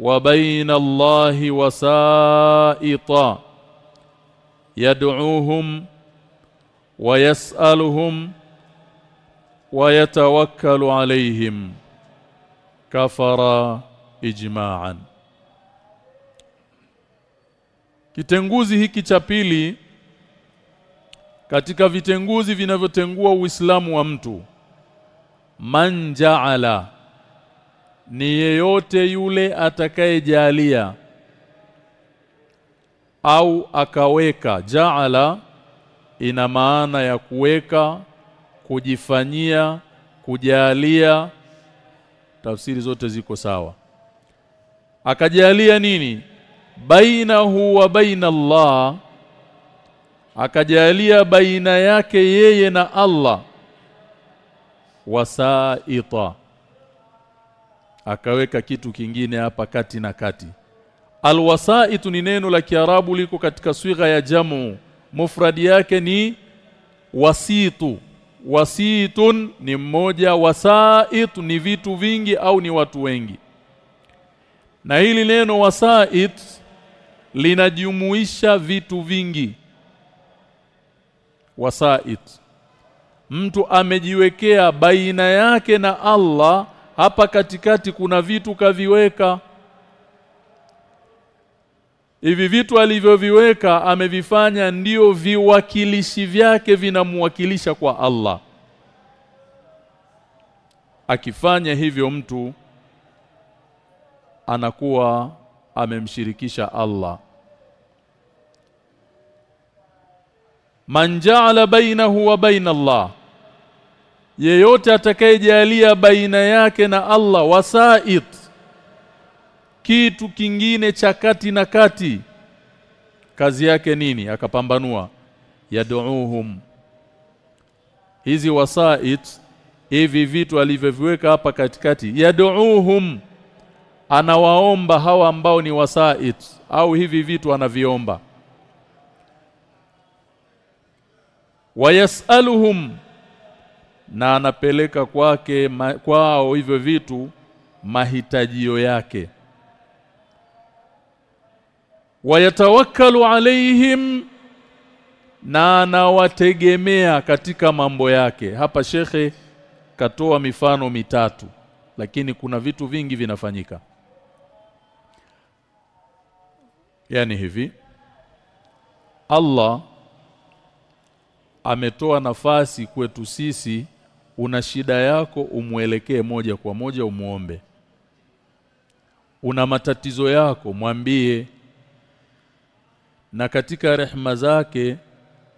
wa الله وسائطا يدعوهم ويسالهم ويتوكل عليهم كفر اجماعا Kitenguzi hiki cha pili katika vitenguzi vinavyotengua Uislamu wa mtu man ja'ala ni yeyote yule atakayejalia au akaweka ja'ala ina maana ya kuweka kujifanyia kujalia tafsiri zote ziko sawa. Akajalia nini? Bainahu wa baina Allah. Akajalia baina yake yeye na Allah. Wasaita akaweka kitu kingine hapa kati na kati. Alwasaitu ni neno la Kiarabu liko katika swigha ya jamu. Mufradi yake ni wasitu. Wasitun ni mmoja wasait ni vitu vingi au ni watu wengi. Na hili neno wasait linajumuisha vitu vingi. Wasait. Mtu amejiwekea baina yake na Allah hapa katikati kuna vitu kaviweka hivi vitu alivyoviweka amevifanya ndio viwakilishi vyake vinamwakilisha kwa Allah. Akifanya hivyo mtu anakuwa amemshirikisha Allah. Manjaala bainahu wa baina Allah yeyote atakayejalia baina yake na Allah wasait kitu kingine cha kati na kati kazi yake nini? Akapambanua yad'uuhum. Hizi wasait hivi vitu alivyoviweka hapa katikati yad'uuhum. Anawaomba hawa ambao ni wasait au hivi vitu anaviomba. Wayasaluhum na anapeleka kwake kwao hivyo vitu mahitajio yake. Wayatawakkalu alaihim na anawategemea katika mambo yake. Hapa shekhe katoa mifano mitatu lakini kuna vitu vingi vinafanyika. Yani hivi Allah ametoa nafasi kwetu sisi una shida yako umwelekee moja kwa moja umuombe una matatizo yako mwambie. Na katika rehma zake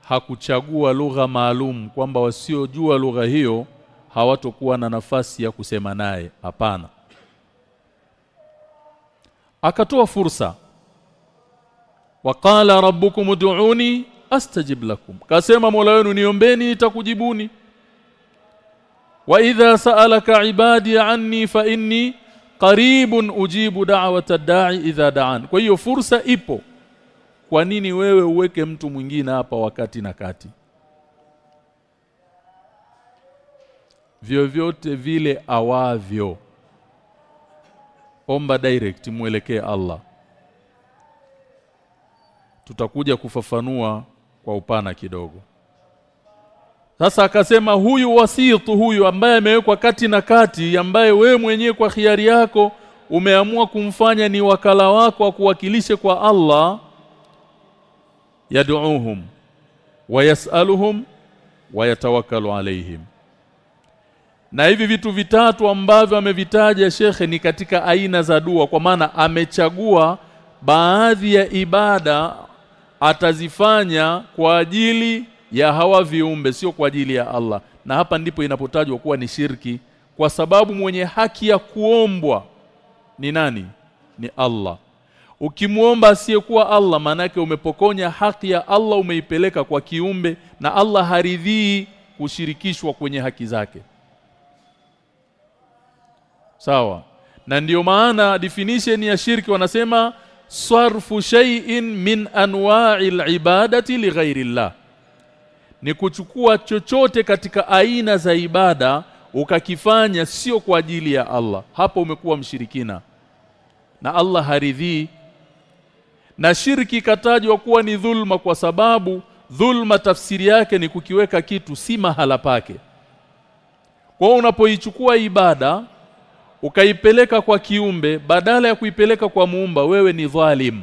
hakuchagua lugha maalum kwamba wasiojua lugha hiyo hawatokuwa na nafasi ya kusema naye. Hapana. Akatoa fursa. Waqala rabbukum ud'uni astajib lakum. Kasema mola wenu niombeni nitakujibuni wa idha sa'alaka ibadi anni fa inni qaribun ujibu da'wata ad-da'i idha da'an. Kwa hiyo fursa ipo. Kwa nini wewe uweke mtu mwingine hapa wakati na kati? Vyovyote vile awavyo. Omba direct mwelekee Allah. Tutakuja kufafanua kwa upana kidogo sasa akasema huyu wasitu huyu ambaye amewekwa kati na kati ambaye we mwenyewe kwa khiari yako umeamua kumfanya ni wakala wako akuwakilishe kwa Allah yad'uuhum wayasaluhum wayatawakkalu alaihim na hivi vitu vitatu ambavyo amevitaja shekhe ni katika aina za dua kwa maana amechagua baadhi ya ibada atazifanya kwa ajili ya hawa viumbe sio kwa ajili ya Allah. Na hapa ndipo inapotajwa kuwa ni shirki kwa sababu mwenye haki ya kuombwa ni nani? Ni Allah. Ukimuomba asiyekuwa Allah manake umepokonya haki ya Allah umeipeleka kwa kiumbe na Allah haridhii kushirikishwa kwenye haki zake. Sawa? Na ndiyo maana definition ya shirki wanasema sarfu shay'in min anwa'il ibadati lighairi Allah ni kuchukua chochote katika aina za ibada ukakifanya sio kwa ajili ya Allah. Hapo umekuwa mshirikina. Na Allah haridhii na shirki ikatajwa kuwa ni dhulma kwa sababu dhulma tafsiri yake ni kukiweka kitu si mahala pake. Kwa unapoichukua ibada ukaipeleka kwa kiumbe badala ya kuipeleka kwa muumba wewe ni dhalim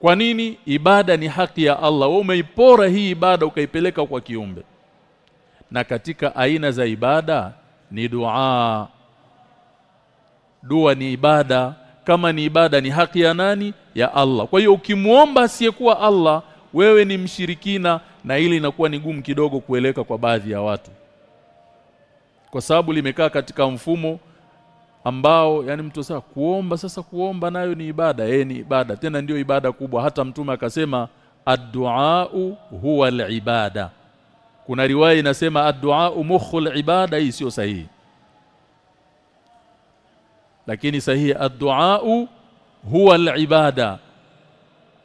kwa nini? Ibada ni haki ya Allah. Wewe umeipora hii ibada ukaipeleka kwa kiumbe. Na katika aina za ibada ni dua. Dua ni ibada. Kama ni ibada ni haki ya nani? Ya Allah. Kwa hiyo ukimuomba asiyekuwa Allah wewe ni mshirikina na ili inakuwa ni gumu kidogo kueleka kwa baadhi ya watu. Kwa sababu limekaa katika mfumo ambao yani mtu sasa kuomba sasa kuomba nayo ni ibada. Eh ni ibada. Tena ndiyo ibada kubwa. Hata mtume akasema ad-du'a huwa al-ibada. Kuna riwaya inasema addu'a mukhul ibada. Hii sio sahihi. Lakini sahihi ad-du'a huwa al-ibada.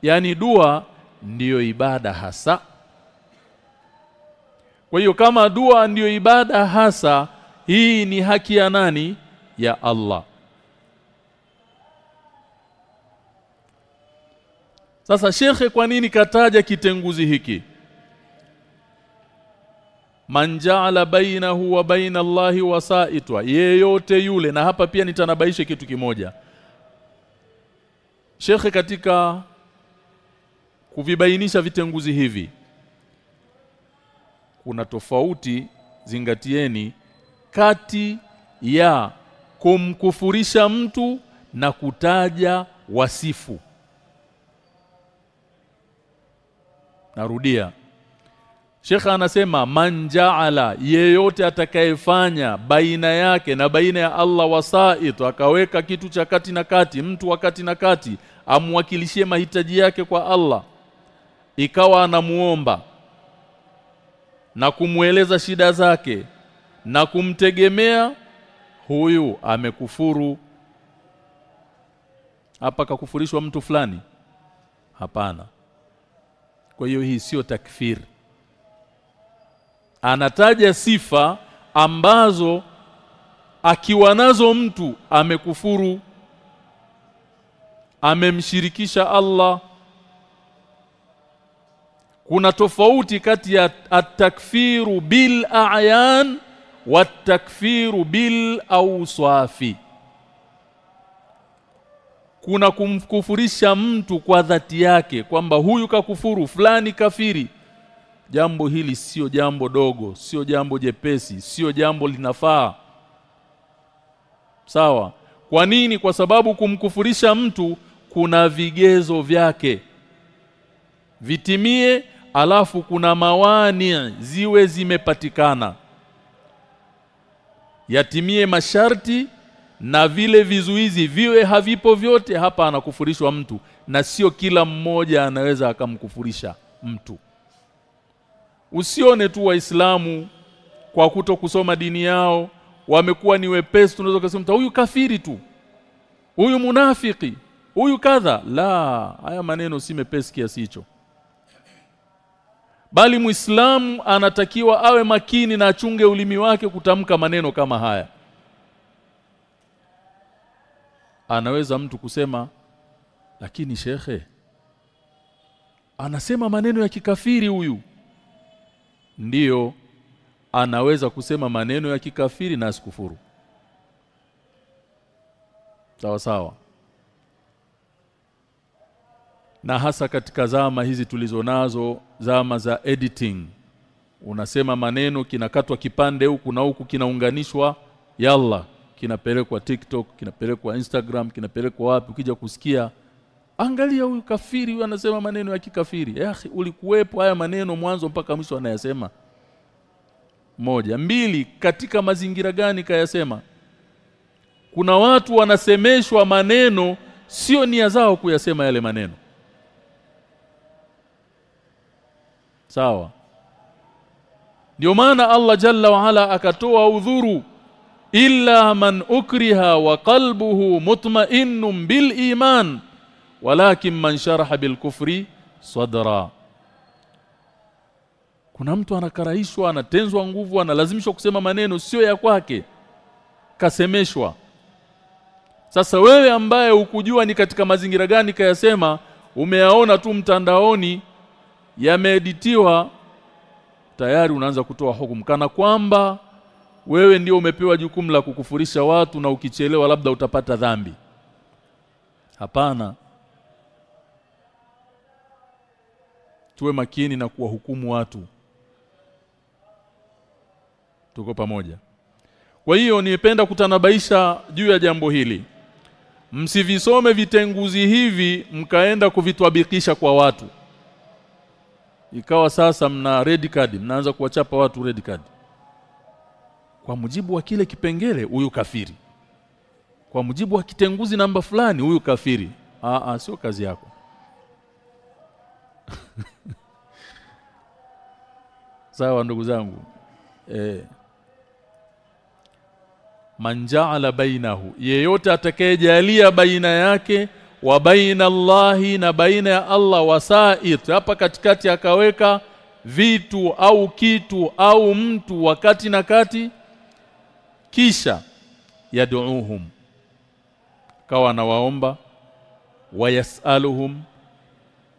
Yani dua ndiyo ibada hasa. Kwa hiyo kama dua ndiyo ibada hasa hii ni haki ya nani ya Allah. Sasa shekhe kwa nini kataja kitenguzi hiki? Manjaala baina bainahu wa baina Allahi wasaitwa yeyote yule na hapa pia nitanabaisha kitu kimoja. Shekhe katika kuvibainisha vitenguzi hivi kuna tofauti zingatieni kati ya kumkufurisha mtu na kutaja wasifu. Narudia. Sheikh anasema manjaala yeyote atakayefanya baina yake na baina ya Allah wasait akaweka kitu cha kati na kati mtu wakati na kati amwakilishie mahitaji yake kwa Allah ikawa anamuomba na kumweleza shida zake na kumtegemea huyu amekufuru. Hapa kakufurishwa mtu fulani? Hapana. Kwa hiyo hii sio takfir. Anataja sifa ambazo akiwa nazo mtu amekufuru. Amemshirikisha Allah. Kuna tofauti kati ya at-takfiru bil a'yan wat-takfiru bil awsafi. Kuna kumkufurisha mtu kwa dhati yake kwamba huyu kakufuru fulani kafiri. Jambo hili sio jambo dogo sio jambo jepesi sio jambo linafaa. Sawa? Kwa nini? Kwa sababu kumkufurisha mtu kuna vigezo vyake. Vitimie alafu kuna mawani ziwe zimepatikana yatimie masharti na vile vizuizi viwe havipo vyote hapa anakufurishwa mtu na sio kila mmoja anaweza akamkufurisha mtu. Usione tu waislamu kwa kuto kusoma dini yao wamekuwa ni wepesi tunaweza kusema huyu kafiri tu huyu munafiki huyu kadha. La haya maneno si mepesi kiasi hicho bali muislamu anatakiwa awe makini na achunge ulimi wake kutamka maneno kama haya. Anaweza mtu kusema lakini shekhe anasema maneno ya kikafiri huyu. Ndiyo anaweza kusema maneno ya kikafiri na asikufuru. Sawa sawa na hasa katika zama hizi tulizonazo zama za editing unasema maneno kinakatwa kipande huku na huku kinaunganishwa yalla kinapelekwa TikTok kinapelekwa Instagram kinapelekwa wapi ukija kusikia angalia huyu kafiri huyu anasema maneno ya kikafiri. Eh ulikuwepo haya maneno mwanzo mpaka mwisho anayasema? Moja. Mbili katika mazingira gani kayasema? Kuna watu wanasemeshwa maneno sio nia zao kuyasema yale maneno sawa. Ndio maana Allah jalla wa ala akatoa udhuru illa man ukriha wa qalbuhu mutma'innun bil iman walakin man sharaha bil kufri sadra. Kuna mtu anakaraishwa anatenzwa nguvu analazimishwa kusema maneno sio ya kwake kasemeshwa. Sasa wewe ambaye ukujua ni katika mazingira gani kayasema umeyaona tu mtandaoni yameeditiwa tayari unaanza kutoa hukumu. Kana kwamba wewe ndio umepewa jukumu la kukufurisha watu na ukichelewa labda utapata dhambi. Hapana. Tuwe makini na kuwahukumu watu. Tuko pamoja. Kwa hiyo nipenda kutanabaisha juu ya jambo hili. Msivisome vitenguzi hivi mkaenda kuvitwabikisha kwa watu ikawa sasa mna red card mnaanza kuwachapa watu red card. Kwa mujibu wa kile kipengele huyu kafiri. Kwa mujibu wa kitenguzi namba fulani huyu kafiri. A a sio kazi yako. Sawa ndugu zangu. Eh. Manja'ala bainahu yeyote atakayejalia baina yake wa baina Allahi na baina ya Allah wasait hapa katikati akaweka vitu au kitu au mtu wakati na kati kisha yad'uuhum kawa anawaomba wayasaluhum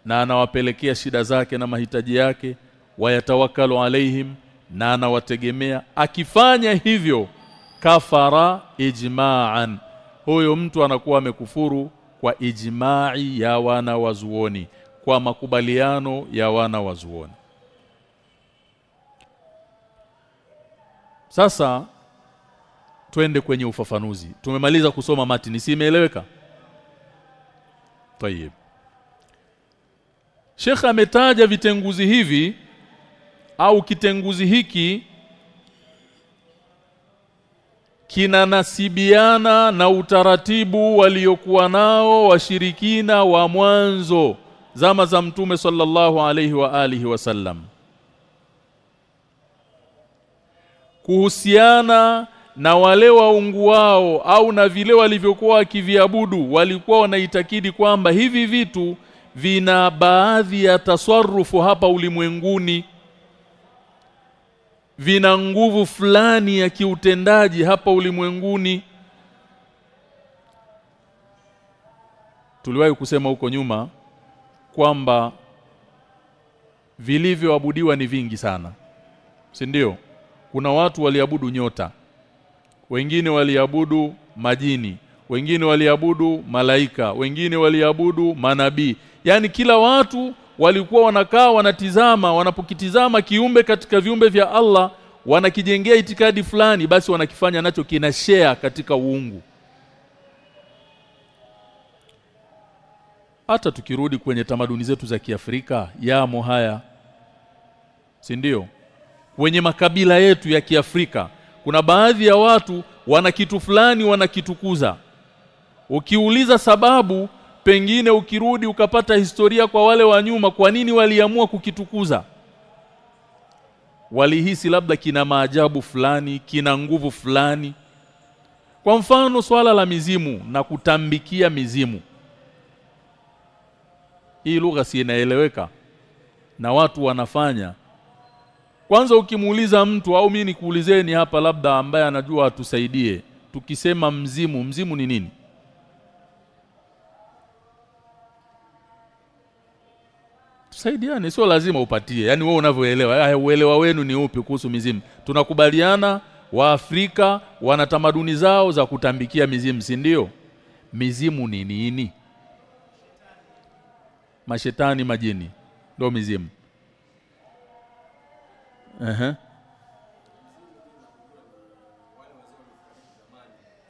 na anawapelekea shida zake na mahitaji yake wayatawakalu alaihim na anawategemea. Akifanya hivyo kafara ijma'an huyo mtu anakuwa amekufuru kwa ijimai ya wana wazuoni kwa makubaliano ya wana wazuoni. Sasa twende kwenye ufafanuzi. Tumemaliza kusoma matini si imeeleweka? Tayeb. Sheikh ametaja vitenguzi hivi au kitenguzi hiki kinanasibiana na utaratibu waliokuwa nao washirikina wa mwanzo zama za mtume sallallahu alaihi wa alihi wasallam kuhusiana na wale waungu wao au na vile walivyokuwa wakiviabudu walikuwa wanaitakidi kwamba hivi vitu vina baadhi ya taswarufu hapa ulimwenguni vina nguvu fulani ya kiutendaji hapa ulimwenguni. Tuliwahi kusema huko nyuma kwamba vilivyoabudiwa ni vingi sana si ndio? Kuna watu waliabudu nyota wengine waliabudu majini wengine waliabudu malaika wengine waliabudu manabii. Yani kila watu walikuwa wanakaa wanatizama wanapokitizama kiumbe katika viumbe vya Allah wanakijengea itikadi fulani basi wanakifanya nacho kina share katika uungu. Hata tukirudi kwenye tamaduni zetu za Kiafrika yamo haya. Si ndio? Wenye makabila yetu ya Kiafrika kuna baadhi ya watu wana kitu fulani wanakitukuza. Ukiuliza sababu pengine ukirudi ukapata historia kwa wale wa nyuma kwa nini waliamua kukitukuza? Walihisi labda kina maajabu fulani kina nguvu fulani. Kwa mfano swala la mizimu na kutambikia mizimu. Hii lugha si inaeleweka na watu wanafanya. Kwanza ukimuuliza mtu au mimi nikuulizeni hapa labda ambaye anajua atusaidie tukisema mzimu mzimu ni nini tusaidiane sio lazima upatie. Yaani wewe unavyoelewa uelewa wenu ni upi kuhusu mizimu? Tunakubaliana waafrika wana tamaduni zao za kutambikia mizimu si ndio? Mizimu ni nini? Mashetani majini ndio mizimu. Aha.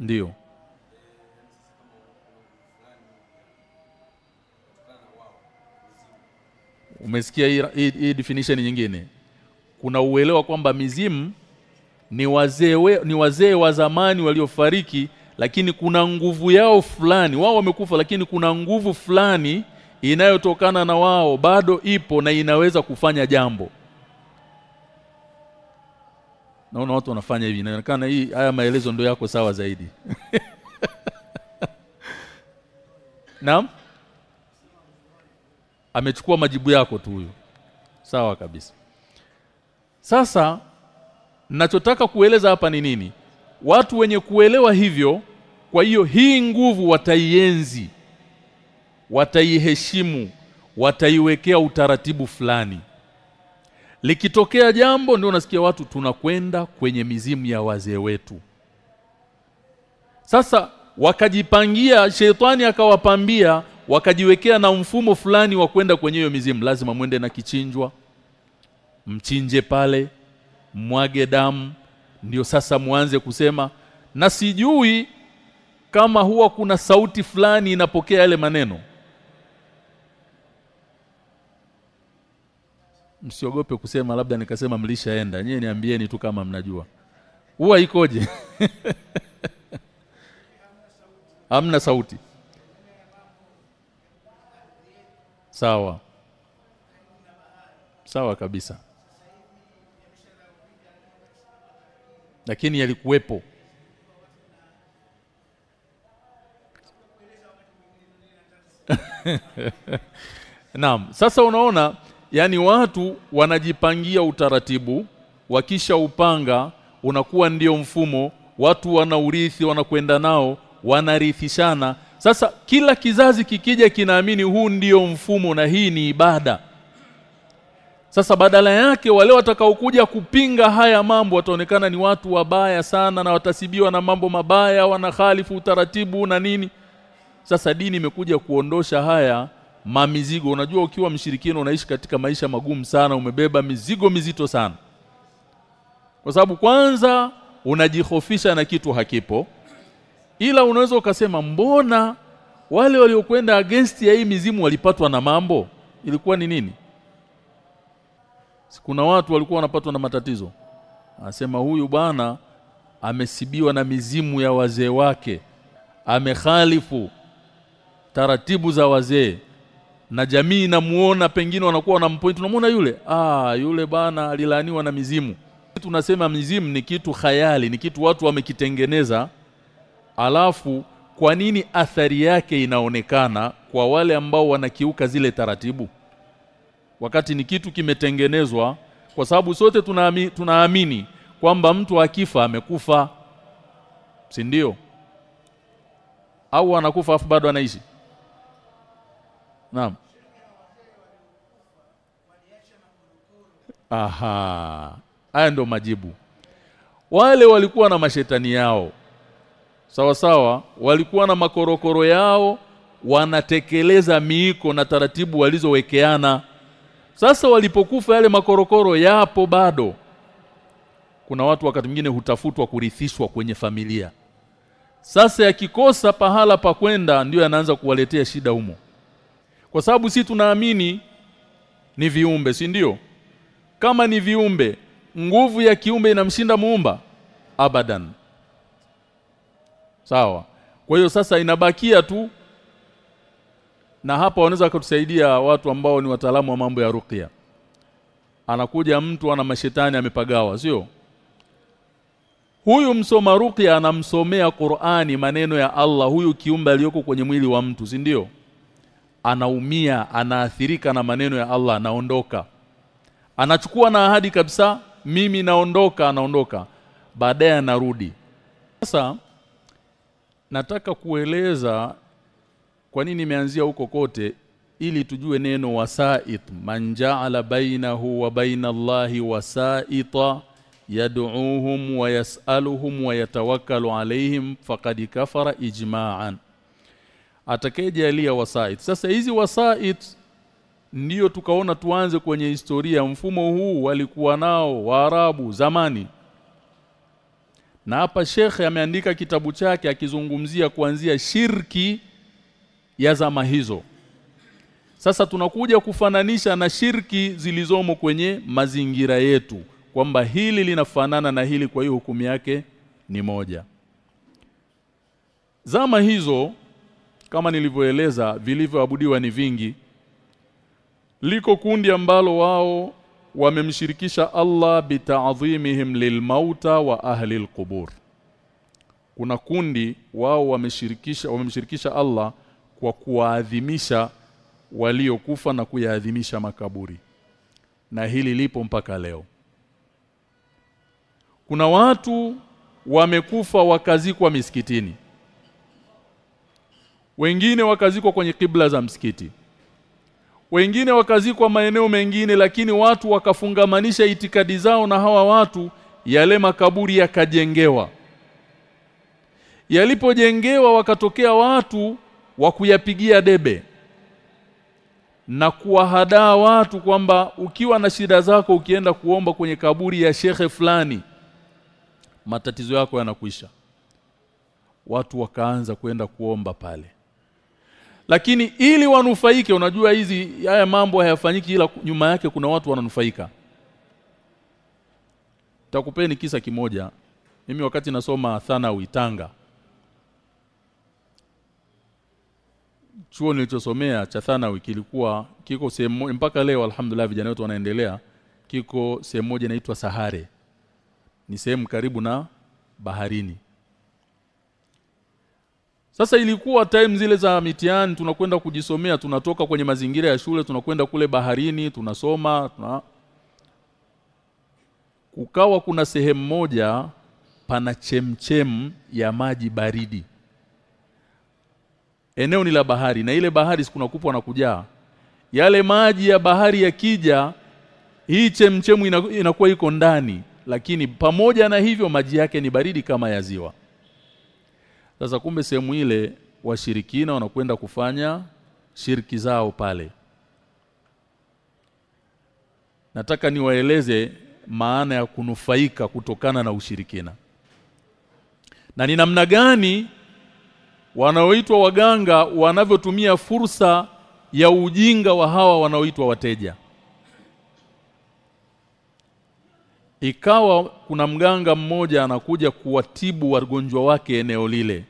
Ndio. Umesikia hii, hii, definition nyingine. Kuna uelewa kwamba mizimu ni wazee ni wazee wa zamani waliofariki lakini kuna nguvu yao fulani. Wao wamekufa lakini kuna nguvu fulani inayotokana na wao bado ipo na inaweza kufanya jambo. Naona watu wanafanya hivi. Inaonekana hii haya maelezo ndio yako sawa zaidi. Naam amechukua majibu yako tu huyo. Sawa kabisa. Sasa ninachotaka kueleza hapa ni nini? Watu wenye kuelewa hivyo kwa hiyo hii nguvu wataienzi wataiheshimu wataiwekea utaratibu fulani. Likitokea jambo ndio unasikia watu tunakwenda kwenye mizimu ya wazee wetu. Sasa wakajipangia shetani akawapambia wakajiwekea na mfumo fulani wa kwenda kwenye hiyo mizimu. Lazima mwende na kichinjwa mchinje pale mwage damu ndio sasa muanze kusema. Na sijui kama huwa kuna sauti fulani inapokea yale maneno. Msiogope kusema labda nikasema mlishaenda. Nyie niambieni tu kama mnajua. Huwa ikoje? Hamna sauti sawa. Sawa kabisa. Lakini yalikuwepo. Naam. Sasa unaona yani watu wanajipangia utaratibu wakisha upanga unakuwa ndio mfumo. Watu wanaurithi wanakwenda nao wanarithishana sasa kila kizazi kikija kinaamini huu ndio mfumo na hii ni ibada. Sasa badala yake wale watakaokuja kupinga haya mambo wataonekana ni watu wabaya sana na watasibiwa na mambo mabaya wanakhalifu utaratibu na nini. Sasa dini imekuja kuondosha haya mamizigo. Unajua ukiwa mshirikina unaishi katika maisha magumu sana umebeba mizigo mizito sana. Kwa sababu kwanza unajihofisha na kitu hakipo ila unaweza ukasema mbona wale waliokwenda against ya hii mizimu walipatwa na mambo? Ilikuwa ni nini? Kuna watu walikuwa wanapatwa na matatizo? Anasema huyu bwana amesibiwa na mizimu ya wazee wake amekhalifu taratibu za wazee na jamii inamuona pengine wanakuwa wanampoint unamuona yule? Ah yule bana alilaniwa na mizimu. Tunasema mizimu ni kitu khayali ni kitu watu wamekitengeneza alafu kwa nini athari yake inaonekana kwa wale ambao wanakiuka zile taratibu? Wakati ni kitu kimetengenezwa kwa sababu sote tunaamini, tunaamini kwamba mtu akifa amekufa. Si ndio? Au anakufa afu bado anaishi? Naam. Aha. Haya ndio majibu. Wale walikuwa na mashetani yao sawa sawa. Walikuwa na makorokoro yao wanatekeleza miiko na taratibu walizowekeana. Sasa walipokufa yale makorokoro yapo bado. Kuna watu wakati mwingine hutafutwa kurithishwa kwenye familia. Sasa yakikosa pahala pa kwenda ndio yanaanza kuwaletea shida humo. Kwa sababu si tunaamini ni viumbe si ndio? Kama ni viumbe nguvu ya kiumbe inamshinda muumba? Abadan sawa. Kwa hiyo sasa inabakia tu na hapa wanaweza kutusaidia watu ambao ni wataalamu wa mambo ya ruqya. Anakuja mtu ana mashetani amepagawa sio? Huyu msoma ruqya anamsomea Qur'ani maneno ya Allah huyu kiumbe aliyoko kwenye mwili wa mtu si ndio? Anaumia anaathirika na maneno ya Allah anaondoka. Anachukua na ahadi kabisa mimi naondoka anaondoka. Baadaye anarudi. Sasa nataka kueleza kwa nini nimeanzia huko kote ili tujue neno wasait man ja'ala bainahu wa baina Allahi wasaita yad'uuhum wa yas'aluhum wa yatawakkalu alaihim faqad kafara ijma'an. Atakayejalia wasait sasa hizi wasait ndiyo tukaona tuanze kwenye historia. Mfumo huu walikuwa nao Waarabu zamani na hapa shekhe ameandika kitabu chake akizungumzia kuanzia shirki ya zama hizo. Sasa tunakuja kufananisha na shirki zilizomo kwenye mazingira yetu kwamba hili linafanana na hili kwa hiyo hukumu yake ni moja. Zama hizo kama nilivyoeleza vilivyoabudiwa ni vingi. Liko kundi ambalo wao wamemshirikisha Allah bita'dhimihim lilmauta wa ahli alqubur kuna kundi wao wameshirikisha wamemshirikisha Allah kwa kuwaadhimisha waliokufa na kuyaadhimisha makaburi. Na hili lipo mpaka leo. Kuna watu wamekufa wakazikwa misikitini. Wengine wakazikwa kwenye kibla za msikiti wengine wakazikwa maeneo mengine lakini watu wakafungamanisha itikadi zao na hawa watu yale makaburi yakajengewa. Yalipojengewa wakatokea watu wa kuyapigia debe na kuwahadaa watu kwamba ukiwa na shida zako ukienda kuomba kwenye kaburi ya shekhe fulani matatizo yako yanakuisha. Watu wakaanza kwenda kuomba pale lakini ili wanufaike unajua hizi haya mambo hayafanyiki ila nyuma yake kuna watu wananufaika. Takupeni kisa kimoja. Mimi wakati nasoma thanawi uitanga chuo nilichosomea cha thanawi kilikuwa kiko sehemu mpaka leo alhamdulillah vijana wetu wanaendelea kiko sehemu moja inaitwa Sahare. Ni sehemu karibu na baharini sasa ilikuwa time zile za mitiani tunakwenda kujisomea tunatoka kwenye mazingira ya shule tunakwenda kule baharini tunasoma tuna kukawa kuna sehemu moja pana chemchem ya maji baridi. Eneo ni la bahari na ile bahari sikuna kupwa na kujaa yale maji ya bahari yakija hii chemchemu inakuwa iko ndani lakini pamoja na hivyo maji yake ni baridi kama ya ziwa sasa kumbe sehemu ile washirikina wanakwenda kufanya shirki zao pale. Nataka niwaeleze maana ya kunufaika kutokana na ushirikina. Na ni namna gani wanaoitwa waganga wanavyotumia fursa ya ujinga wa hawa wanaoitwa wateja. Ikawa kuna mganga mmoja anakuja kuwatibu wagonjwa wake eneo lile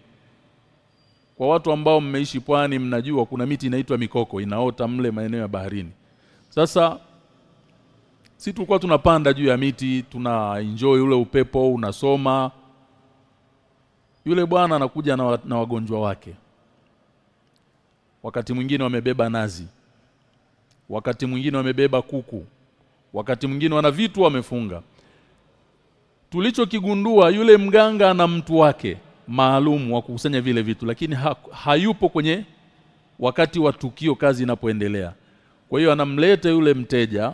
kwa watu ambao mmeishi pwani mnajua kuna miti inaitwa mikoko inaota mle maeneo ya baharini. Sasa si tulikuwa tunapanda juu ya miti tuna enjoy ule upepo unasoma. Yule bwana anakuja na, na wagonjwa wake. Wakati mwingine wamebeba nazi. Wakati mwingine wamebeba kuku. Wakati mwingine wana vitu wamefunga. Tulichokigundua yule mganga na mtu wake maalum wa kukusanya vile vitu lakini ha, hayupo kwenye wakati wa tukio kazi inapoendelea. Kwa hiyo anamleta yule mteja.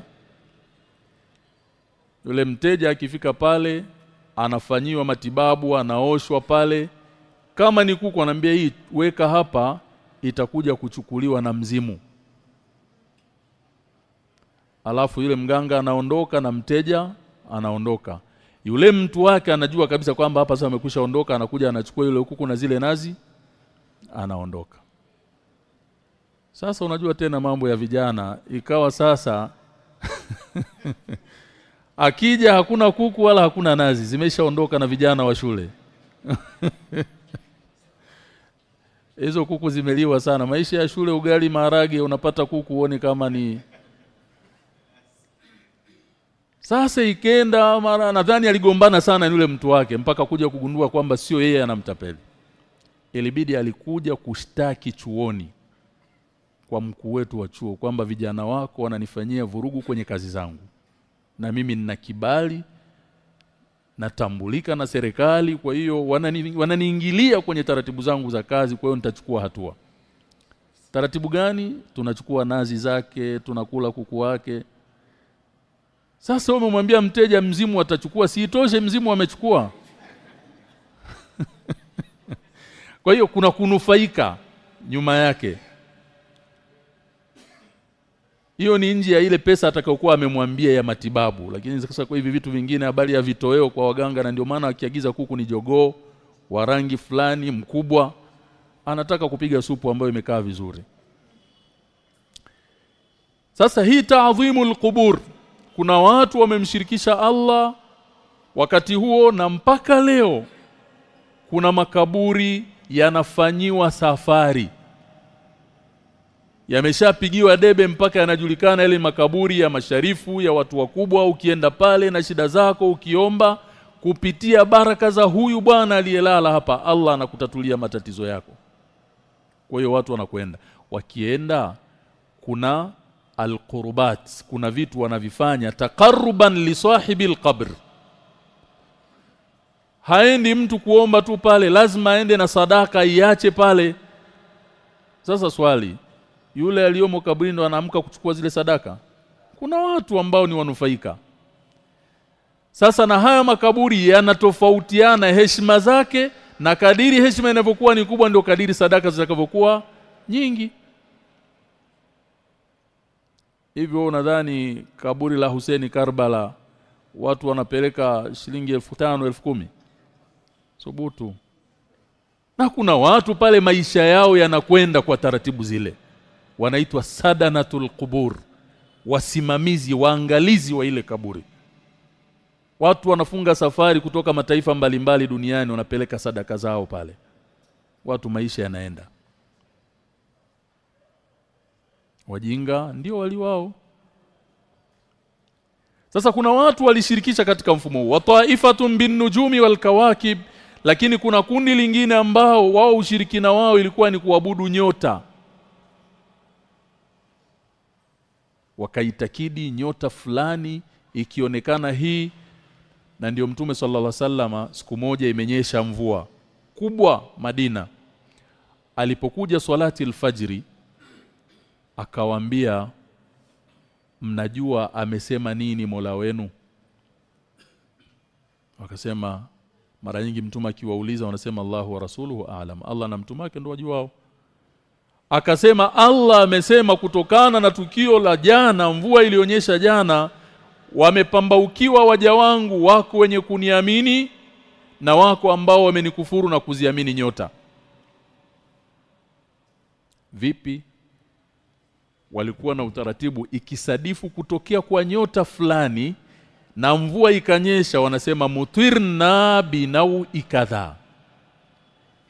Yule mteja akifika pale anafanyiwa matibabu anaoshwa pale. Kama ni kuku anambia hii weka hapa itakuja kuchukuliwa na mzimu. Alafu yule mganga anaondoka na mteja anaondoka yule mtu wake anajua kabisa kwamba hapa sasa amekwisha ondoka anakuja anachukua yule kuku na zile nazi anaondoka. Sasa unajua tena mambo ya vijana ikawa sasa akija hakuna kuku wala hakuna nazi zimeshaondoka na vijana wa shule. Hizo kuku zimeliwa sana. Maisha ya shule ugali maharage unapata kuku uone kama ni sasa ikenda mara nadhani aligombana sana yule mtu wake mpaka kuja kugundua kwamba sio yeye anamtapeli. Ilibidi alikuja kushtaki chuoni kwa mkuu wetu wa chuo kwamba vijana wako wananifanyia vurugu kwenye kazi zangu. Na mimi nina kibali natambulika na serikali kwa hiyo wanani, wananiingilia kwenye taratibu zangu za kazi kwa hiyo nitachukua hatua. Taratibu gani? Tunachukua nazi zake tunakula kuku wake sasa umemwambia mteja mzimu atachukua siitoshe mzimu amechukua? Kwa hiyo kuna kunufaika nyuma yake. Hiyo ni nje ya ile pesa atakayokuwa amemwambia ya matibabu. Lakini sasa kwa hivi vitu vingine habari ya vitoweo kwa waganga na ndio maana akiagiza kuku ni jogoo wa rangi fulani mkubwa anataka kupiga supu ambayo imekaa vizuri. Sasa hii ta'dhimul qubur kuna watu wamemshirikisha Allah wakati huo na mpaka leo kuna makaburi yanafanyiwa safari. Yameshapigiwa debe mpaka yanajulikana ile makaburi ya masharifu ya watu wakubwa ukienda pale na shida zako ukiomba kupitia baraka za huyu bwana aliyelala hapa Allah anakutatulia matatizo yako. Kwa hiyo watu wanakwenda. Wakienda kuna alqurbat kuna vitu wanavifanya taqarruban li sahibi alqabr. Haendi mtu kuomba tu pale lazima aende na sadaka iache pale. Sasa swali yule aliyomo kaburi ndo anaamka kuchukua zile sadaka? Kuna watu ambao ni wanufaika. Sasa na haya makaburi yanatofautiana heshima zake na kadiri heshima inavyokuwa ni kubwa ndio kadiri sadaka zitakavyokuwa nyingi hivyo unadhani kaburi la Huseni Karbala watu wanapeleka shilingi elfu tano elfu kumi. Subutu. Na kuna watu pale maisha yao yanakwenda kwa taratibu zile. Wanaitwa sadanatul qubur wasimamizi waangalizi wa ile kaburi. Watu wanafunga safari kutoka mataifa mbalimbali mbali duniani wanapeleka sadaka zao pale. Watu maisha yanaenda wajinga ndio wali wao. Sasa kuna watu walishirikisha katika mfumo huu. Wataifatun bin nujumi wal kawakib lakini kuna kundi lingine ambao wao ushirikina wao ilikuwa ni kuabudu nyota. Wakaitakidi nyota fulani ikionekana hii na ndio mtume sallallahu alaihi wasallama siku moja imenyesha mvua kubwa Madina. Alipokuja swalati alfajiri akawaambia mnajua amesema nini Mola wenu? Wakasema mara nyingi mtume akiwauliza wanasema Allahu wa rasuluhu aalam Allah na mtume wake ndio wajuao akasema Allah amesema kutokana na tukio la jana mvua ilionyesha jana wamepambaukiwa waja wangu wako wenye kuniamini na wako ambao wamenikufuru na kuziamini nyota. Vipi walikuwa na utaratibu ikisadifu kutokea kwa nyota fulani na mvua ikanyesha wanasema mutirna binau ikadha.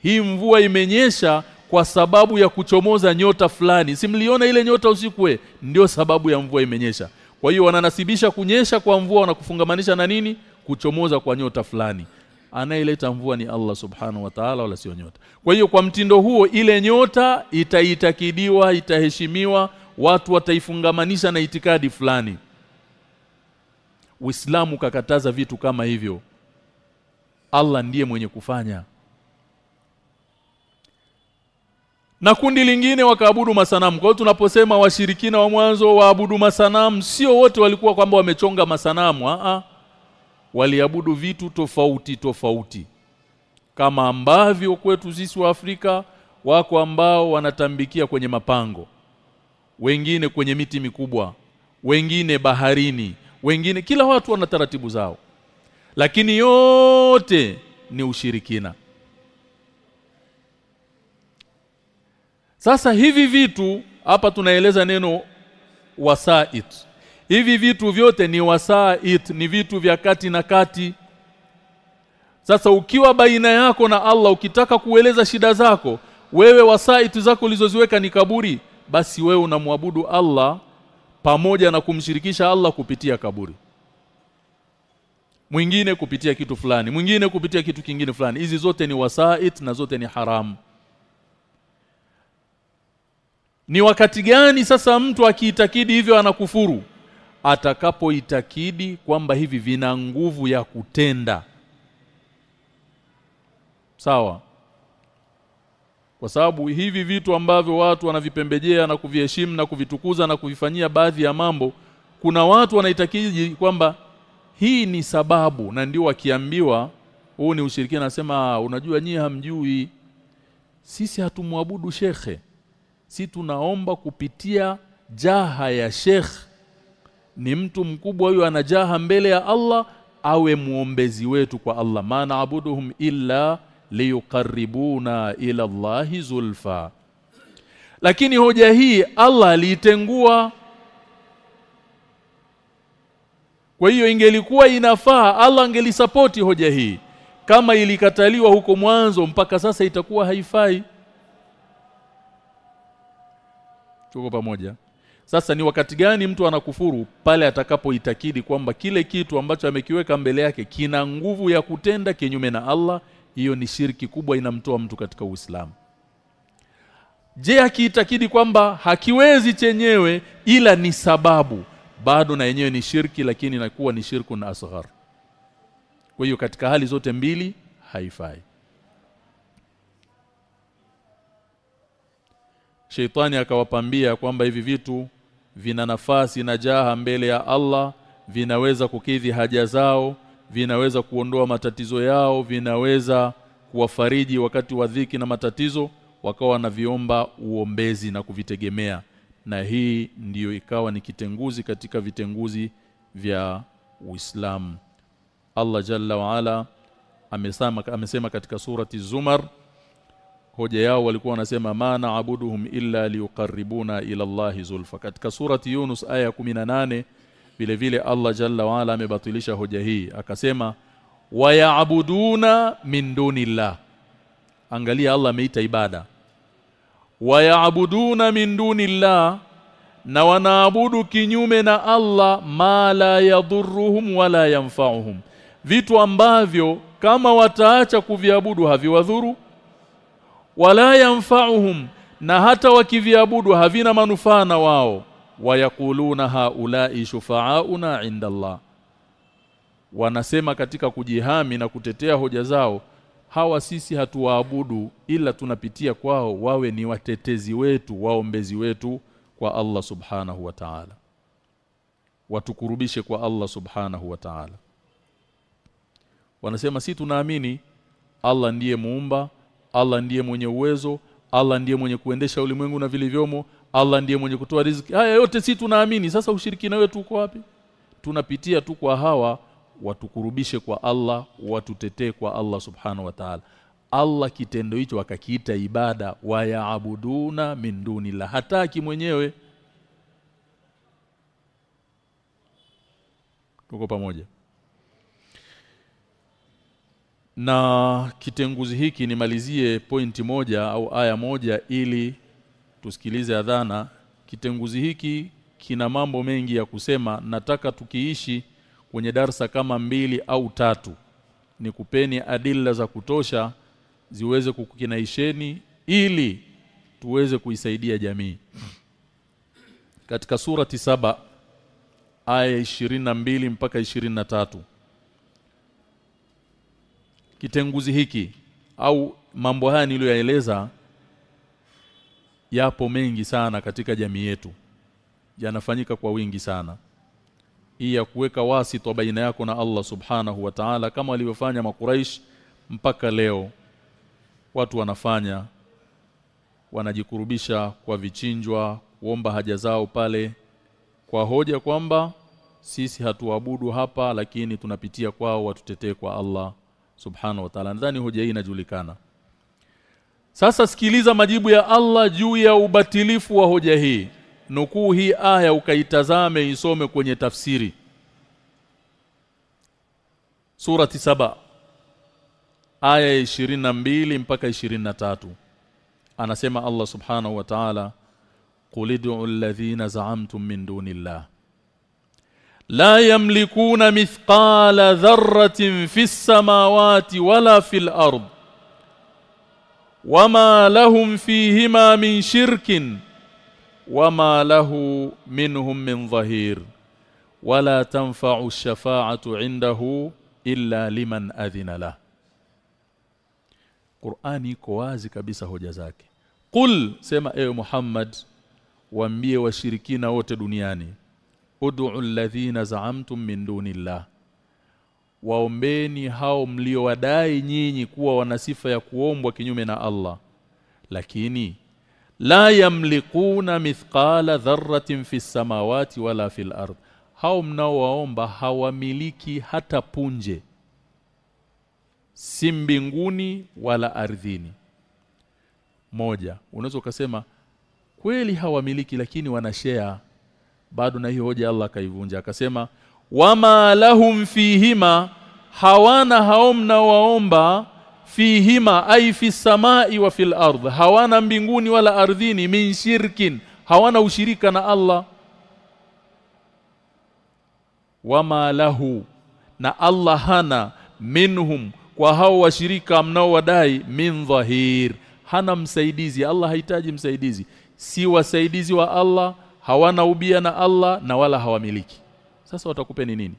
Hii mvua imenyesha kwa sababu ya kuchomoza nyota fulani. Simliona ile nyota usiku ndio sababu ya mvua imenyesha. Kwa hiyo wananasibisha kunyesha kwa mvua na kufungamanisha na nini? Kuchomoza kwa nyota fulani. Anayeleta mvua ni Allah subhanahu wa ta'ala wala sio nyota. Kwa hiyo kwa mtindo huo ile nyota itaitakidiwa itaheshimiwa watu wataifungamanisha na itikadi fulani Uislamu kakataza vitu kama hivyo Allah ndiye mwenye kufanya na kundi lingine wakaabudu masanamu. Kwa hiyo tunaposema washirikina wa mwanzo waabudu masanamu, sio wote walikuwa kwamba wamechonga masanamu, a. Waliabudu vitu tofauti tofauti. Kama ambavyo kwetu sisi wa Afrika wako ambao wanatambikia kwenye mapango. Wengine kwenye miti mikubwa, wengine baharini, wengine kila watu wana taratibu zao. Lakini yote ni ushirikina. Sasa hivi vitu hapa tunaeleza neno wasait. Hivi vitu vyote ni wasait, ni vitu vya kati na kati. Sasa ukiwa baina yako na Allah ukitaka kueleza shida zako, wewe wasait zako ulizoziweka ni kaburi, basi wewe unamwabudu Allah pamoja na kumshirikisha Allah kupitia kaburi. Mwingine kupitia kitu fulani, mwingine kupitia kitu kingine fulani. Hizi zote ni wasait na zote ni haramu. Ni wakati gani sasa mtu akiitakidi hivyo anakufuru? Atakapoitakidi kwamba hivi vina nguvu ya kutenda. Sawa? Kwa sababu hivi vitu ambavyo watu wanavipembejea na kuviheshimu na kuvitukuza na kuvifanyia baadhi ya mambo, kuna watu wanaitakiji kwamba hii ni sababu na ndio wakiambiwa huu ni ushirikina nasema unajua nyie hamjui. Sisi hatumwabudu shekhe. Si tunaomba kupitia jaha ya Sheikh ni mtu mkubwa huyo ana jaha mbele ya Allah awe muombezi wetu kwa Allah. Maana abuduhum illa liyuqarribuna ila Allahi zulfa. Lakini hoja hii Allah aliitengua. Kwa hiyo ingelikuwa inafaa Allah angelisapoti hoja hii. Kama ilikataliwa huko mwanzo mpaka sasa itakuwa haifai. Tuko pamoja. Sasa ni wakati gani mtu anakufuru pale atakapoitakidi kwamba kile kitu ambacho amekiweka mbele yake kina nguvu ya kutenda kinyume na Allah hiyo ni shirki kubwa inamtoa mtu katika Uislamu. Je akiitakidi kwamba hakiwezi chenyewe ila ni sababu. Bado na yenyewe ni shirki lakini inakuwa ni shirku na asghar. Kwa hiyo katika hali zote mbili haifai. Sheitani akawapambia kwamba hivi vitu vina nafasi na jaha mbele ya Allah vinaweza kukidhi haja zao vinaweza kuondoa matatizo yao vinaweza kuwafariji wakati wa dhiki na matatizo wakawa wanaviomba uombezi na kuvitegemea. Na hii ndiyo ikawa ni kitenguzi katika vitenguzi vya Uislamu. Allah Jalla wa Ala amesema amesema katika surati Zumar hoja yao walikuwa wanasema maana abuduhum illa liuqarribuna ila Allahi zulfa. Katika surati Yunus aya 18 vile vile Allah Jalla waala amebatilisha hoja hii akasema wayabuduna min dunillah. Angalia Allah ameita ibada. Wayabuduna min dunillah na wanaabudu kinyume na Allah ma la yadhurruhum wala yanfa'uhum. Vitu ambavyo kama wataacha kuviabudu haviwadhuru wala yanfa'uhum na hata wakiviabudu havina manufaa na wao wayakuluna haula'i shufa'auna 'inda Allah wanasema katika kujihami na kutetea hoja zao hawa sisi hatuwaabudu ila tunapitia kwao wawe ni watetezi wetu waombezi wetu kwa Allah subhanahu wa ta'ala. Watukurubishe kwa Allah subhanahu wa ta'ala. Wanasema si tunaamini Allah ndiye muumba Allah ndiye mwenye uwezo Allah ndiye mwenye kuendesha ulimwengu na vilivyomo Allah ndiye mwenye kutoa riziki. Haya yote si tunaamini. Sasa ushirikina wetu uko wapi? Tunapitia tu kwa hawa watukurubishe kwa Allah watutetee kwa Allah subhanahu wa ta'ala. Allah kitendo hicho akakiita ibada wayaabuduna min dunillah. Hataki mwenyewe. Tuko pamoja. Na kitenguzi hiki nimalizie pointi moja au aya moja ili tusikilize adhana. Kitenguzi hiki kina mambo mengi ya kusema. Nataka tukiishi kwenye darsa kama mbili au tatu. Ni kupeni adila za kutosha ziweze kukinaisheni ili tuweze kuisaidia jamii. Katika surati saba aya mbili mpaka tatu. Kitenguzi hiki au mambo haya niliyoyaeleza yapo mengi sana katika jamii yetu. Yanafanyika kwa wingi sana. Hii ya kuweka wasi wasito baina yako na Allah subhanahu wa ta'ala kama walivyofanya makuraish mpaka leo watu wanafanya wanajikurubisha kwa vichinjwa kuomba haja zao pale kwa hoja kwamba sisi hatuabudu hapa lakini tunapitia kwao watutetee kwa Allah subhanahu wa ta'ala. Nadhani hoja hii inajulikana sasa sikiliza majibu ya Allah juu ya ubatilifu wa hoja hii. Nukuu hii aya ukaitazame isome kwenye tafsiri. Surati saba aya 22 mpaka 23 anasema Allah subhanahu wa ta'ala Qulidu alladhina za'amtum min dunillah. La yamlikuna mithqala dharratin fis samawati wala fil ard wama lahum fihima min shirkin. Wama lahu minhum min dhahir. Wala tanfa'u ash-shafa'atu 'indahu illa liman adhina la Qur'ani iko wazi kabisa hoja zake. Qul sema ewe Muhammad waambie washirikina wote duniani ud'u alladhina za'amtum min dunillah waombeni hao mliowadai nyinyi kuwa wana sifa ya kuombwa kinyume na Allah. Lakini la yamlikuna mithqala dharratin fi samawati wala fil ard. Hao mnaowaomba hawamiliki hata punje si mbinguni wala ardhini. Moja unaweza ukasema kweli hawamiliki lakini wanashea bado na hiyo hoja Allah kaivunja akasema wama lahum fihima hawana hao mnaowaomba fihima ay fi samai wa fil ardh hawana mbinguni wala ardhini min shirkin hawana ushirika na Allah. Wama lahu na Allah hana minhum kwa hao washirika mnaowadai min dhahir. Hana msaidizi Allah hahitaji msaidizi. Si wasaidizi wa Allah hawana ubia na Allah na wala hawamiliki sasa watakupeni nini?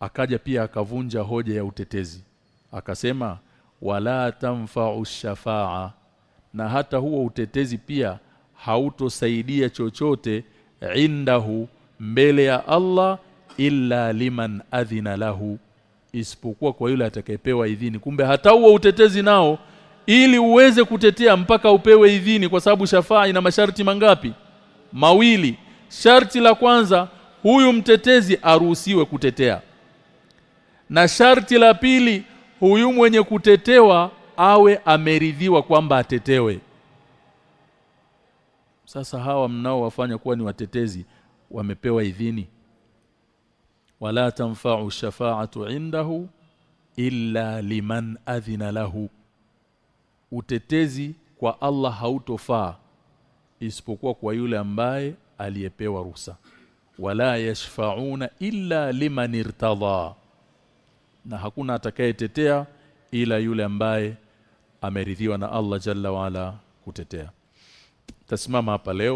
Akaja pia akavunja hoja ya utetezi. Akasema wala tamfa'u shafaa. Na hata huo utetezi pia hautosaidia chochote indahu mbele ya Allah illa liman adhina lahu. Isipokuwa kwa yule atakayepewa idhini. Kumbe hata huo utetezi nao ili uweze kutetea mpaka upewe idhini kwa sababu shafaa ina masharti mangapi mawili. Sharti la kwanza huyu mtetezi aruhusiwe kutetea. Na sharti la pili huyu mwenye kutetewa awe ameridhiwa kwamba atetewe. Sasa hawa mnao wafanya kuwa ni watetezi wamepewa idhini? Wala tanfa'u shafa'atu indahu illa liman adhina lahu. Utetezi kwa Allah hautofaa isipokuwa kwa yule ambaye aliyepewa ruhusa. Wala yashfa'una illa liman irtadha. Na hakuna atakayetetea ila yule ambaye ameridhiwa na Allah jalla wala kutetea. Tasimama hapa leo